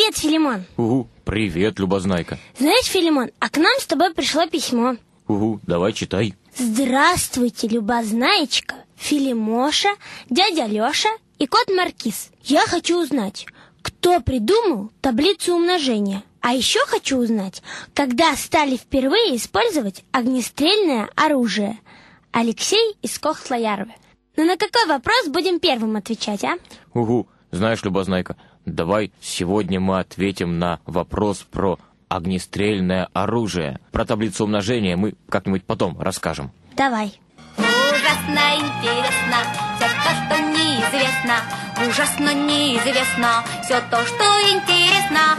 Привет, Филимон. Угу, привет, Любознайка. Знаешь, Филимон, а к нам с тобой пришло письмо. Угу, давай читай. Здравствуйте, Любознаечка, Филимоша, дядя Леша и кот Маркиз. Я хочу узнать, кто придумал таблицу умножения. А еще хочу узнать, когда стали впервые использовать огнестрельное оружие. Алексей из Кохтла-Ярвы. Ну на какой вопрос будем первым отвечать, а? Угу, знаешь, Любознайка, давай сегодня мы ответим на вопрос про огнестрельное оружие. Про таблицу умножения мы как-нибудь потом расскажем. Давай. Ужасно интересно все то, что неизвестно. Ужасно неизвестно все то, что интересно.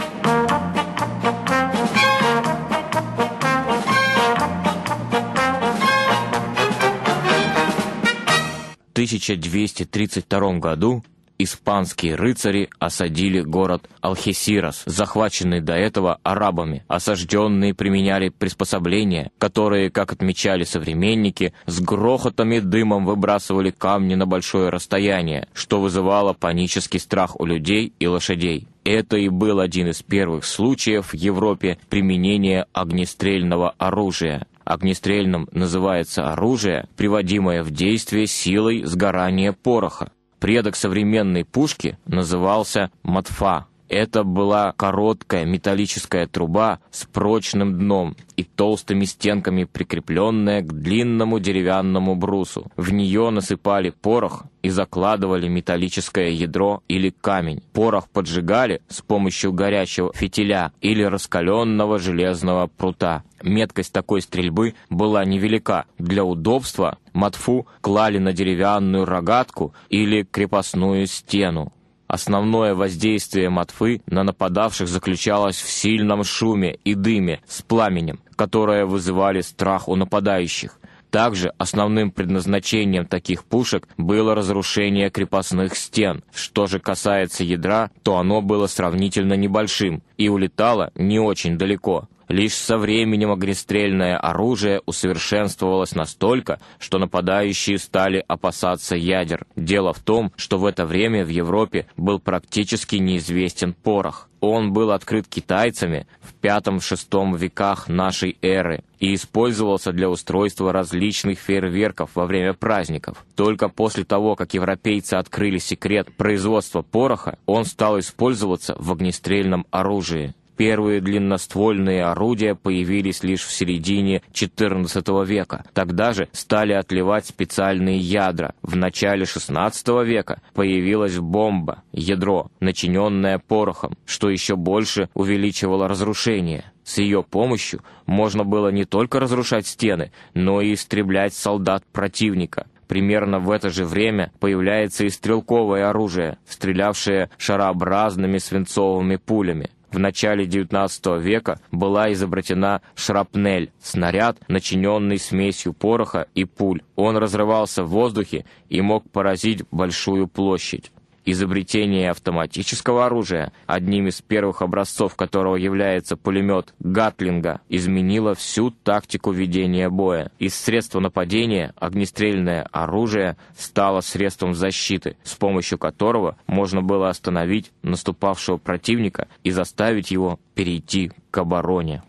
1232 году испанские рыцари осадили город Алхесирос, захваченный до этого арабами. Осажденные применяли приспособления, которые, как отмечали современники, с грохотом и дымом выбрасывали камни на большое расстояние, что вызывало панический страх у людей и лошадей. Это и был один из первых случаев в Европе применения огнестрельного оружия. Огнестрельным называется оружие, приводимое в действие силой сгорания пороха. Предок современной пушки назывался матфа. Это была короткая металлическая труба с прочным дном и толстыми стенками, прикрепленная к длинному деревянному брусу. В нее насыпали порох и закладывали металлическое ядро или камень. Порох поджигали с помощью горячего фитиля или раскаленного железного прута. Меткость такой стрельбы была невелика. Для удобства матфу клали на деревянную рогатку или крепостную стену. Основное воздействие матфы на нападавших заключалось в сильном шуме и дыме с пламенем, которые вызывали страх у нападающих. Также основным предназначением таких пушек было разрушение крепостных стен. Что же касается ядра, то оно было сравнительно небольшим и улетало не очень далеко. Лишь со временем огнестрельное оружие усовершенствовалось настолько, что нападающие стали опасаться ядер. Дело в том, что в это время в Европе был практически неизвестен порох. Он был открыт китайцами в V-VI веках нашей эры и использовался для устройства различных фейерверков во время праздников. Только после того, как европейцы открыли секрет производства пороха, он стал использоваться в огнестрельном оружии. Первые длинноствольные орудия появились лишь в середине XIV века. Тогда же стали отливать специальные ядра. В начале XVI века появилась бомба, ядро, начиненное порохом, что еще больше увеличивало разрушение. С ее помощью можно было не только разрушать стены, но и истреблять солдат противника. Примерно в это же время появляется и стрелковое оружие, стрелявшее шарообразными свинцовыми пулями. В начале XIX века была изобретена шрапнель, снаряд, начиненный смесью пороха и пуль. Он разрывался в воздухе и мог поразить большую площадь. Изобретение автоматического оружия, одним из первых образцов которого является пулемет Гатлинга, изменило всю тактику ведения боя. Из средства нападения огнестрельное оружие стало средством защиты, с помощью которого можно было остановить наступавшего противника и заставить его перейти к обороне.